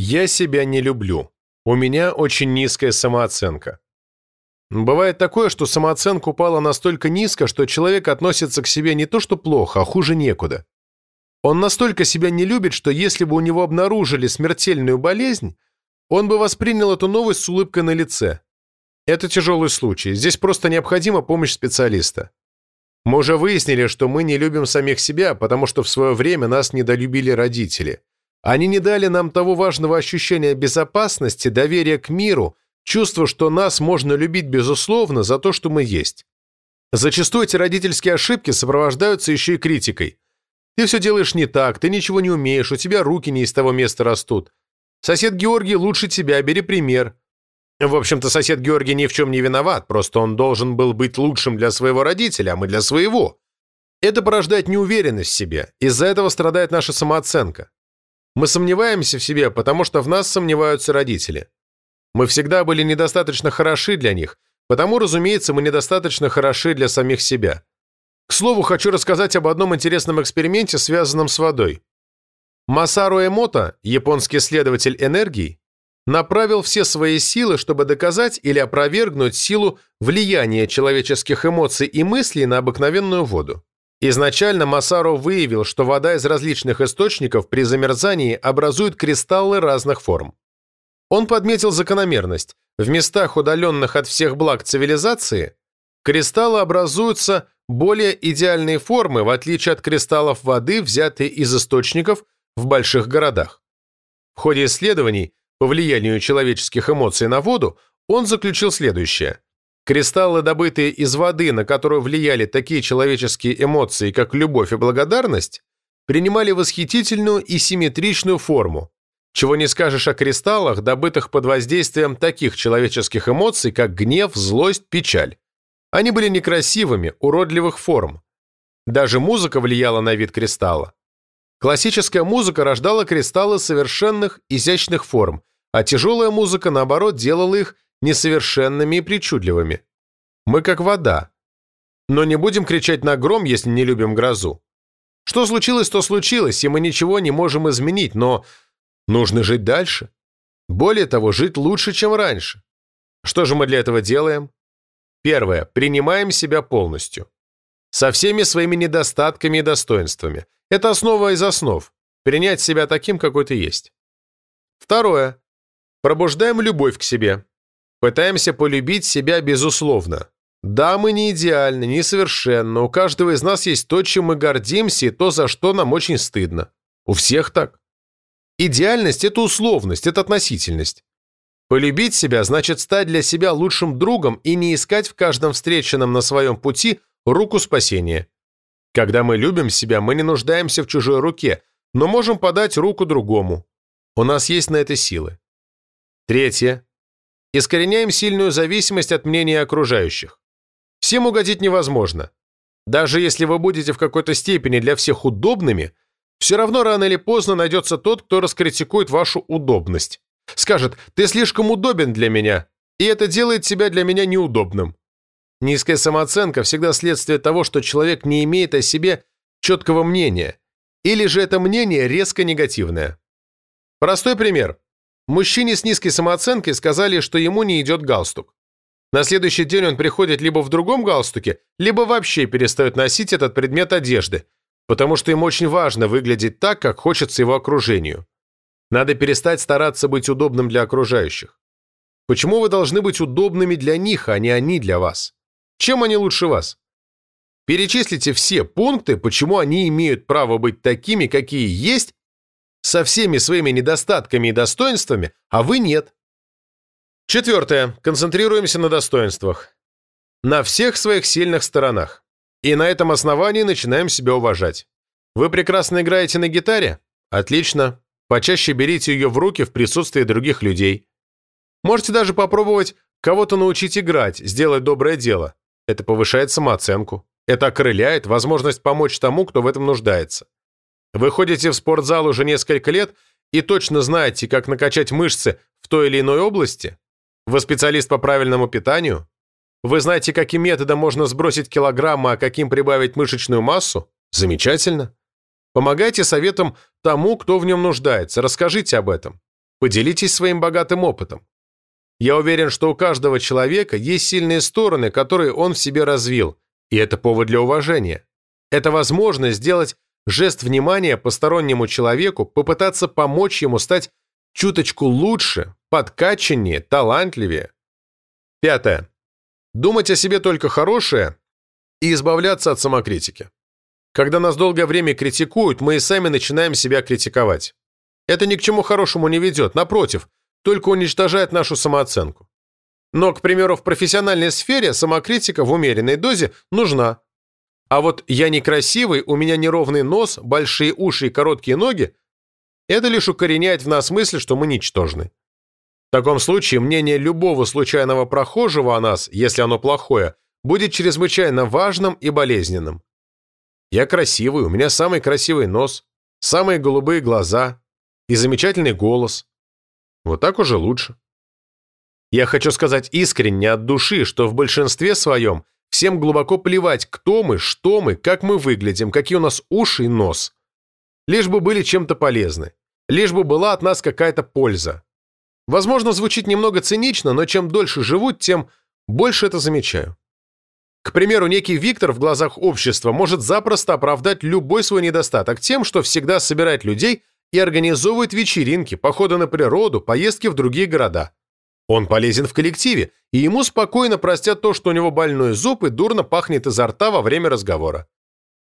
Я себя не люблю. У меня очень низкая самооценка. Бывает такое, что самооценка упала настолько низко, что человек относится к себе не то что плохо, а хуже некуда. Он настолько себя не любит, что если бы у него обнаружили смертельную болезнь, он бы воспринял эту новость с улыбкой на лице. Это тяжелый случай. Здесь просто необходима помощь специалиста. Мы уже выяснили, что мы не любим самих себя, потому что в свое время нас недолюбили родители. Они не дали нам того важного ощущения безопасности, доверия к миру, чувства, что нас можно любить безусловно за то, что мы есть. Зачастую эти родительские ошибки сопровождаются еще и критикой. Ты все делаешь не так, ты ничего не умеешь, у тебя руки не из того места растут. Сосед Георгий лучше тебя, бери пример. В общем-то, сосед Георгий ни в чем не виноват, просто он должен был быть лучшим для своего родителя, а мы для своего. Это порождает неуверенность в себе, из-за этого страдает наша самооценка. Мы сомневаемся в себе, потому что в нас сомневаются родители. Мы всегда были недостаточно хороши для них, потому, разумеется, мы недостаточно хороши для самих себя. К слову, хочу рассказать об одном интересном эксперименте, связанном с водой. Масару Эмото, японский исследователь энергии, направил все свои силы, чтобы доказать или опровергнуть силу влияния человеческих эмоций и мыслей на обыкновенную воду. Изначально Масаро выявил, что вода из различных источников при замерзании образует кристаллы разных форм. Он подметил закономерность. В местах, удаленных от всех благ цивилизации, кристаллы образуются более идеальные формы, в отличие от кристаллов воды, взятые из источников в больших городах. В ходе исследований по влиянию человеческих эмоций на воду, он заключил следующее. Кристаллы, добытые из воды, на которую влияли такие человеческие эмоции, как любовь и благодарность, принимали восхитительную и симметричную форму, чего не скажешь о кристаллах, добытых под воздействием таких человеческих эмоций, как гнев, злость, печаль. Они были некрасивыми, уродливых форм. Даже музыка влияла на вид кристалла. Классическая музыка рождала кристаллы совершенных, изящных форм, а тяжелая музыка, наоборот, делала их несовершенными и причудливыми. Мы как вода. Но не будем кричать на гром, если не любим грозу. Что случилось, то случилось, и мы ничего не можем изменить, но нужно жить дальше. Более того, жить лучше, чем раньше. Что же мы для этого делаем? Первое. Принимаем себя полностью. Со всеми своими недостатками и достоинствами. Это основа из основ. Принять себя таким, какой ты есть. Второе. Пробуждаем любовь к себе. Пытаемся полюбить себя безусловно. Да, мы не идеальны, не совершенны. У каждого из нас есть то, чем мы гордимся, и то, за что нам очень стыдно. У всех так. Идеальность – это условность, это относительность. Полюбить себя значит стать для себя лучшим другом и не искать в каждом встреченном на своем пути руку спасения. Когда мы любим себя, мы не нуждаемся в чужой руке, но можем подать руку другому. У нас есть на это силы. Третье. Искореняем сильную зависимость от мнения окружающих. Всем угодить невозможно. Даже если вы будете в какой-то степени для всех удобными, все равно рано или поздно найдется тот, кто раскритикует вашу удобность. Скажет, ты слишком удобен для меня, и это делает тебя для меня неудобным. Низкая самооценка всегда следствие того, что человек не имеет о себе четкого мнения, или же это мнение резко негативное. Простой пример. Мужчине с низкой самооценкой сказали, что ему не идет галстук. На следующий день он приходит либо в другом галстуке, либо вообще перестает носить этот предмет одежды, потому что ему очень важно выглядеть так, как хочется его окружению. Надо перестать стараться быть удобным для окружающих. Почему вы должны быть удобными для них, а не они для вас? Чем они лучше вас? Перечислите все пункты, почему они имеют право быть такими, какие есть, со всеми своими недостатками и достоинствами, а вы нет. Четвертое. Концентрируемся на достоинствах. На всех своих сильных сторонах. И на этом основании начинаем себя уважать. Вы прекрасно играете на гитаре? Отлично. Почаще берите ее в руки в присутствии других людей. Можете даже попробовать кого-то научить играть, сделать доброе дело. Это повышает самооценку. Это окрыляет возможность помочь тому, кто в этом нуждается. Вы ходите в спортзал уже несколько лет и точно знаете, как накачать мышцы в той или иной области? Вы специалист по правильному питанию? Вы знаете, каким методом можно сбросить килограммы, а каким прибавить мышечную массу? Замечательно. Помогайте советам тому, кто в нем нуждается. Расскажите об этом. Поделитесь своим богатым опытом. Я уверен, что у каждого человека есть сильные стороны, которые он в себе развил, и это повод для уважения. Это возможность сделать жест внимания постороннему человеку, попытаться помочь ему стать чуточку лучше, подкачаннее, талантливее. Пятое. Думать о себе только хорошее и избавляться от самокритики. Когда нас долгое время критикуют, мы и сами начинаем себя критиковать. Это ни к чему хорошему не ведет, напротив, только уничтожает нашу самооценку. Но, к примеру, в профессиональной сфере самокритика в умеренной дозе нужна. А вот «я некрасивый, у меня неровный нос, большие уши и короткие ноги» – это лишь укореняет в нас мысль, что мы ничтожны. В таком случае мнение любого случайного прохожего о нас, если оно плохое, будет чрезвычайно важным и болезненным. Я красивый, у меня самый красивый нос, самые голубые глаза и замечательный голос. Вот так уже лучше. Я хочу сказать искренне от души, что в большинстве своем всем глубоко плевать, кто мы, что мы, как мы выглядим, какие у нас уши и нос. Лишь бы были чем-то полезны. Лишь бы была от нас какая-то польза. Возможно, звучит немного цинично, но чем дольше живу, тем больше это замечаю. К примеру, некий Виктор в глазах общества может запросто оправдать любой свой недостаток тем, что всегда собирает людей и организовывает вечеринки, походы на природу, поездки в другие города. Он полезен в коллективе, и ему спокойно простят то, что у него больной зуб и дурно пахнет изо рта во время разговора.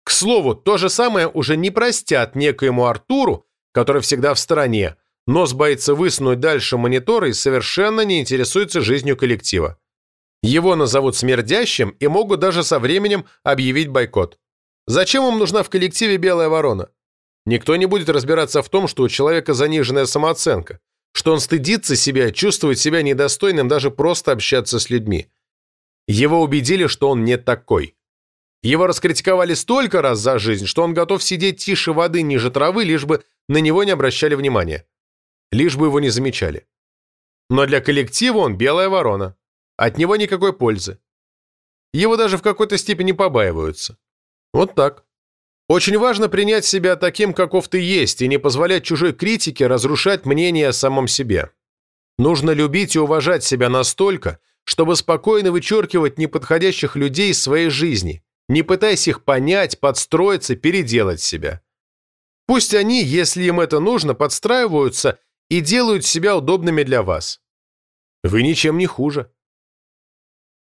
К слову, то же самое уже не простят некоему Артуру, который всегда в стороне, нос боится высунуть дальше монитора и совершенно не интересуется жизнью коллектива. Его назовут смердящим и могут даже со временем объявить бойкот. Зачем им нужна в коллективе белая ворона? Никто не будет разбираться в том, что у человека заниженная самооценка, что он стыдится себя, чувствует себя недостойным даже просто общаться с людьми. Его убедили, что он не такой. Его раскритиковали столько раз за жизнь, что он готов сидеть тише воды ниже травы, лишь бы на него не обращали внимания. Лишь бы его не замечали. Но для коллектива он белая ворона. От него никакой пользы. Его даже в какой-то степени побаиваются. Вот так. Очень важно принять себя таким, каков ты есть, и не позволять чужой критике разрушать мнение о самом себе. Нужно любить и уважать себя настолько, чтобы спокойно вычеркивать неподходящих людей из своей жизни, не пытаясь их понять, подстроиться, переделать себя. Пусть они, если им это нужно, подстраиваются и делают себя удобными для вас. Вы ничем не хуже.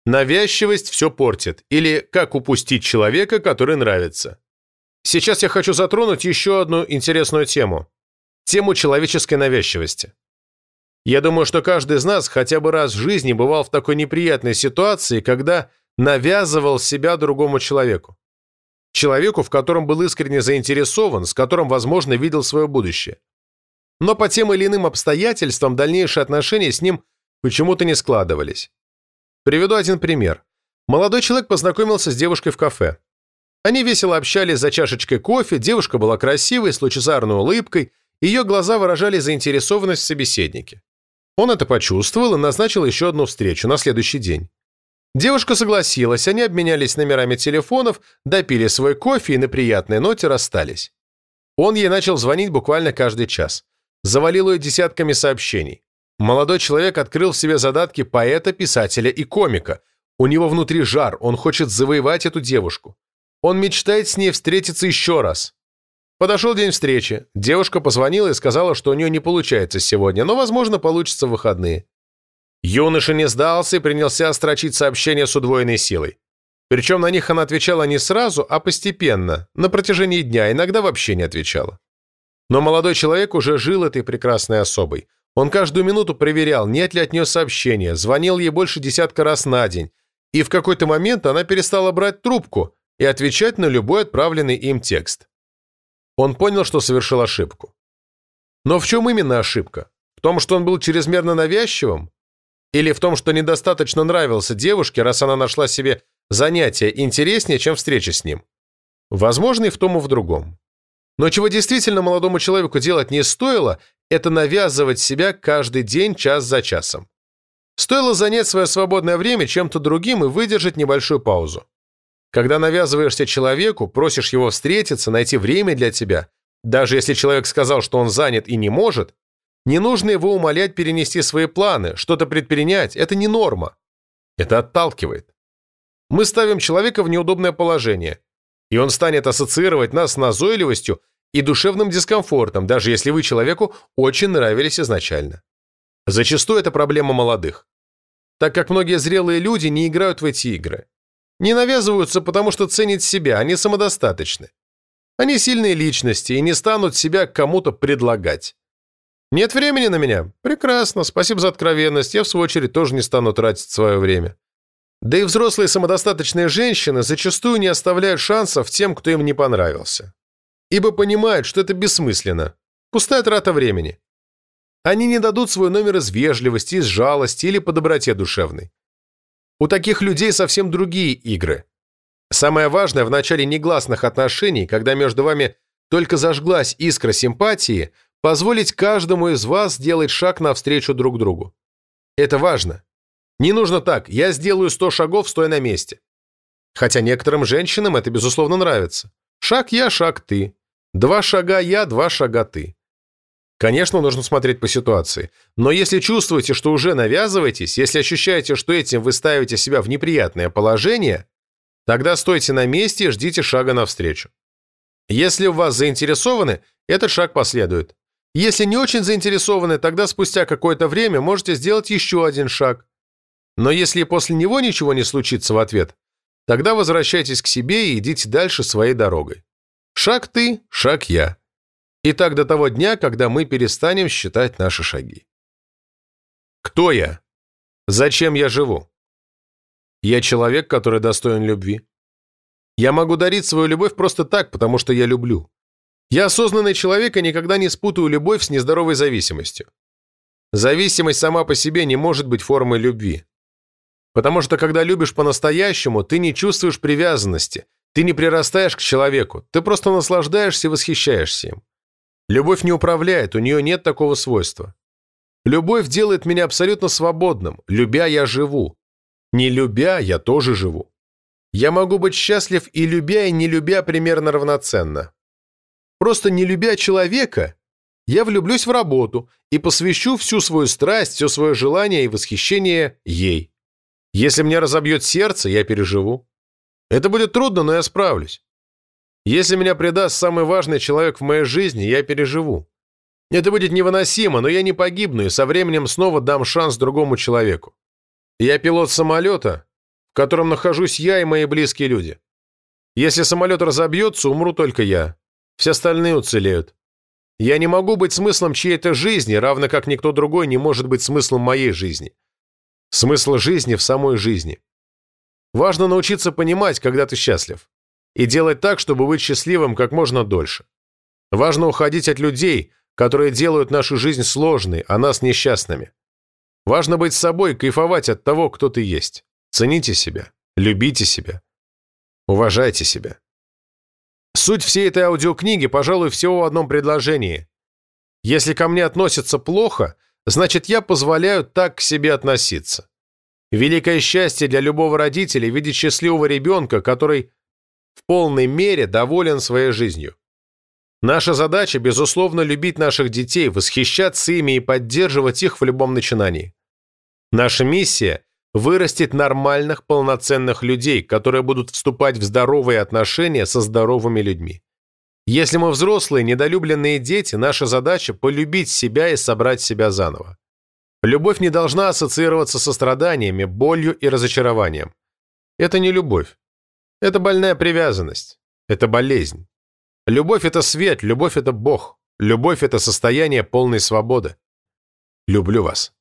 Навязчивость все портит, или как упустить человека, который нравится. Сейчас я хочу затронуть еще одну интересную тему. Тему человеческой навязчивости. Я думаю, что каждый из нас хотя бы раз в жизни бывал в такой неприятной ситуации, когда навязывал себя другому человеку. Человеку, в котором был искренне заинтересован, с которым, возможно, видел свое будущее. Но по тем или иным обстоятельствам дальнейшие отношения с ним почему-то не складывались. Приведу один пример. Молодой человек познакомился с девушкой в кафе. Они весело общались за чашечкой кофе, девушка была красивой, с лучезарной улыбкой, ее глаза выражали заинтересованность в собеседнике. Он это почувствовал и назначил еще одну встречу на следующий день. Девушка согласилась, они обменялись номерами телефонов, допили свой кофе и на приятной ноте расстались. Он ей начал звонить буквально каждый час. Завалил ее десятками сообщений. Молодой человек открыл в себе задатки поэта, писателя и комика. У него внутри жар, он хочет завоевать эту девушку. Он мечтает с ней встретиться еще раз. Подошел день встречи. Девушка позвонила и сказала, что у нее не получается сегодня, но, возможно, получится в выходные. Юноша не сдался и принялся строчить сообщения с удвоенной силой. Причем на них она отвечала не сразу, а постепенно, на протяжении дня, иногда вообще не отвечала. Но молодой человек уже жил этой прекрасной особой. Он каждую минуту проверял, нет ли от нее сообщения, звонил ей больше десятка раз на день, и в какой-то момент она перестала брать трубку и отвечать на любой отправленный им текст. Он понял, что совершил ошибку. Но в чем именно ошибка? В том, что он был чрезмерно навязчивым? Или в том, что недостаточно нравился девушке, раз она нашла себе занятие интереснее, чем встреча с ним? Возможно, и в том, и в другом. Но чего действительно молодому человеку делать не стоило, это навязывать себя каждый день час за часом. Стоило занять свое свободное время чем-то другим и выдержать небольшую паузу. Когда навязываешься человеку, просишь его встретиться, найти время для тебя, даже если человек сказал, что он занят и не может, Не нужно его умолять перенести свои планы, что-то предпринять. Это не норма. Это отталкивает. Мы ставим человека в неудобное положение, и он станет ассоциировать нас с назойливостью и душевным дискомфортом, даже если вы человеку очень нравились изначально. Зачастую это проблема молодых, так как многие зрелые люди не играют в эти игры. Не навязываются, потому что ценят себя, они самодостаточны. Они сильные личности и не станут себя кому-то предлагать. Нет времени на меня? Прекрасно, спасибо за откровенность, я в свою очередь тоже не стану тратить свое время. Да и взрослые самодостаточные женщины зачастую не оставляют шансов тем, кто им не понравился. Ибо понимают, что это бессмысленно. Пустая трата времени. Они не дадут свой номер из вежливости, из жалости или по доброте душевной. У таких людей совсем другие игры. Самое важное в начале негласных отношений, когда между вами только зажглась искра симпатии, позволить каждому из вас сделать шаг навстречу друг другу. Это важно. Не нужно так, я сделаю 100 шагов, стоя на месте. Хотя некоторым женщинам это, безусловно, нравится. Шаг я, шаг ты. Два шага я, два шага ты. Конечно, нужно смотреть по ситуации. Но если чувствуете, что уже навязываетесь, если ощущаете, что этим вы ставите себя в неприятное положение, тогда стойте на месте и ждите шага навстречу. Если в вас заинтересованы, этот шаг последует. Если не очень заинтересованы, тогда спустя какое-то время можете сделать еще один шаг. Но если после него ничего не случится в ответ, тогда возвращайтесь к себе и идите дальше своей дорогой. Шаг ты, шаг я. И так до того дня, когда мы перестанем считать наши шаги. Кто я? Зачем я живу? Я человек, который достоин любви. Я могу дарить свою любовь просто так, потому что я люблю. Я осознанный человек и никогда не спутаю любовь с нездоровой зависимостью. Зависимость сама по себе не может быть формой любви. Потому что когда любишь по-настоящему, ты не чувствуешь привязанности, ты не прирастаешь к человеку, ты просто наслаждаешься и восхищаешься им. Любовь не управляет, у нее нет такого свойства. Любовь делает меня абсолютно свободным. Любя, я живу. Не любя, я тоже живу. Я могу быть счастлив и любя, и не любя примерно равноценно. Просто не любя человека, я влюблюсь в работу и посвящу всю свою страсть, все свое желание и восхищение ей. Если мне разобьет сердце, я переживу. Это будет трудно, но я справлюсь. Если меня предаст самый важный человек в моей жизни, я переживу. Это будет невыносимо, но я не погибну и со временем снова дам шанс другому человеку. Я пилот самолета, в котором нахожусь я и мои близкие люди. Если самолет разобьется, умру только я. Все остальные уцелеют. Я не могу быть смыслом чьей-то жизни, равно как никто другой не может быть смыслом моей жизни. Смысл жизни в самой жизни. Важно научиться понимать, когда ты счастлив и делать так, чтобы быть счастливым как можно дольше. Важно уходить от людей, которые делают нашу жизнь сложной, а нас несчастными. Важно быть собой, кайфовать от того, кто ты есть. Цените себя, любите себя, уважайте себя. Суть всей этой аудиокниги, пожалуй, всего в одном предложении. Если ко мне относятся плохо, значит, я позволяю так к себе относиться. Великое счастье для любого родителя видеть счастливого ребенка, который в полной мере доволен своей жизнью. Наша задача, безусловно, любить наших детей, восхищаться ими и поддерживать их в любом начинании. Наша миссия – вырастить нормальных, полноценных людей, которые будут вступать в здоровые отношения со здоровыми людьми. Если мы взрослые, недолюбленные дети, наша задача – полюбить себя и собрать себя заново. Любовь не должна ассоциироваться со страданиями, болью и разочарованием. Это не любовь. Это больная привязанность. Это болезнь. Любовь – это свет, любовь – это Бог. Любовь – это состояние полной свободы. Люблю вас.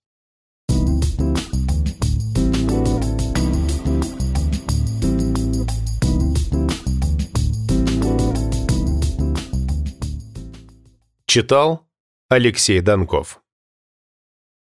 Читал Алексей Донков